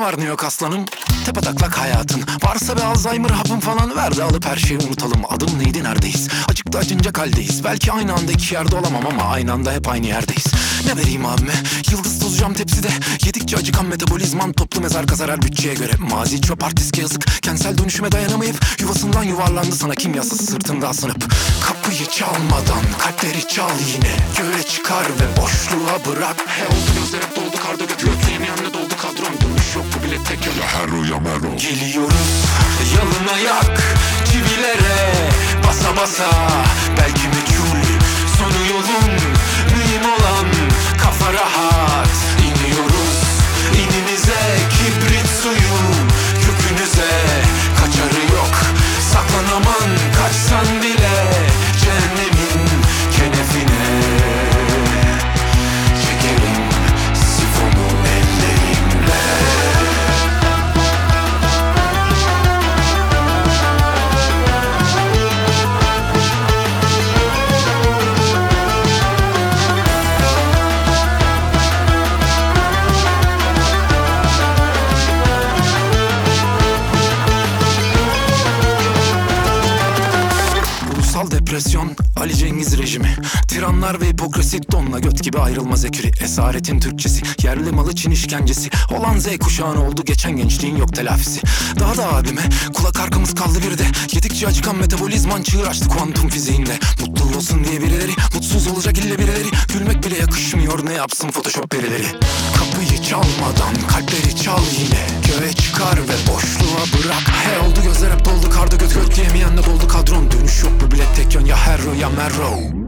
var New York aslanım? Tepetaklak hayatın. Varsa bir Alzheimer hapın falan. Ver de alıp her şeyi unutalım. Adım neydi? Neredeyiz? Acıkta acınacak haldeyiz Belki aynı anda iki yerde olamam ama aynı anda hep aynı yerdeyiz. Ne vereyim abime? Yıldız tozu cam tepside. Yedikçe acıkan metabolizman toplu mezar kazar her bütçeye göre. Mazi çöp artist yazık. Kentsel dönüşüme dayanamayıp Yuvasından yuvarlandı sana kimyasız sırtında asınıp Kapıyı çalmadan kalpleri çal yine. Göğe çıkar ve boşluğa bırak. He oldu gözler hep doldu karda götü götüğüm yanına doldu Geliyoruz yalın ayak çivilere basa basa depresyon, Ali Cengiz rejimi. Tiranlar ve hipokrasi donla göt gibi ayrılmaz ekürü. Esaretin Türkçesi, yerli malı Çin işkencesi. Olan Z kuşağını oldu geçen gençliğin yok telafisi. Daha da abime, kulak arkamız kaldı bir de. Yedikçe acıkan metabolizman çığır açtı kuantum fiziğinde. Mutlu olsun diye birileri, mutsuz olacak ille birileri. Gülmek bile yakışmıyor ne yapsın photoshop perileri. Kapıyı çalmadan kalpleri çal yine. Göğe çıkar ve boşluğa bırak. He oldu gözler hep doldu karda göt göt